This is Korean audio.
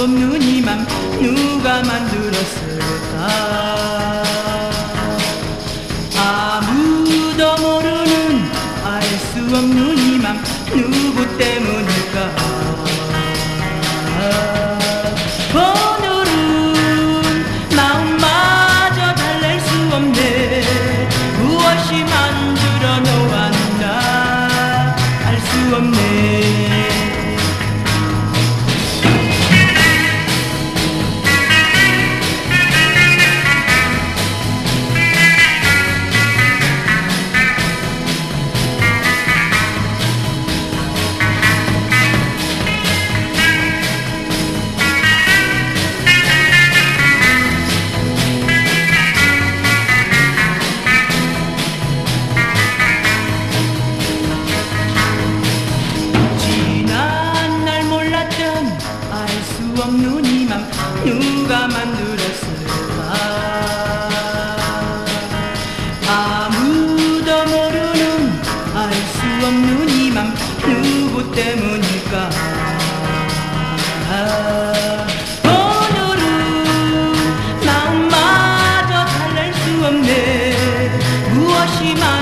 없는 이맘 누가 만들었을까? 아무도 모르는 알 수 없는 이맘 누구 때문일까? 오늘은 마음마저 달랠 수 없네. 무엇이 만들어 놓았나? 알 수 없네 없는 이맘 누가 만들었을까? 아무도 모르는 알 수 없는 이맘 누구 때문일까? 오늘은 나마저 달랠 수 없네. 무엇이 많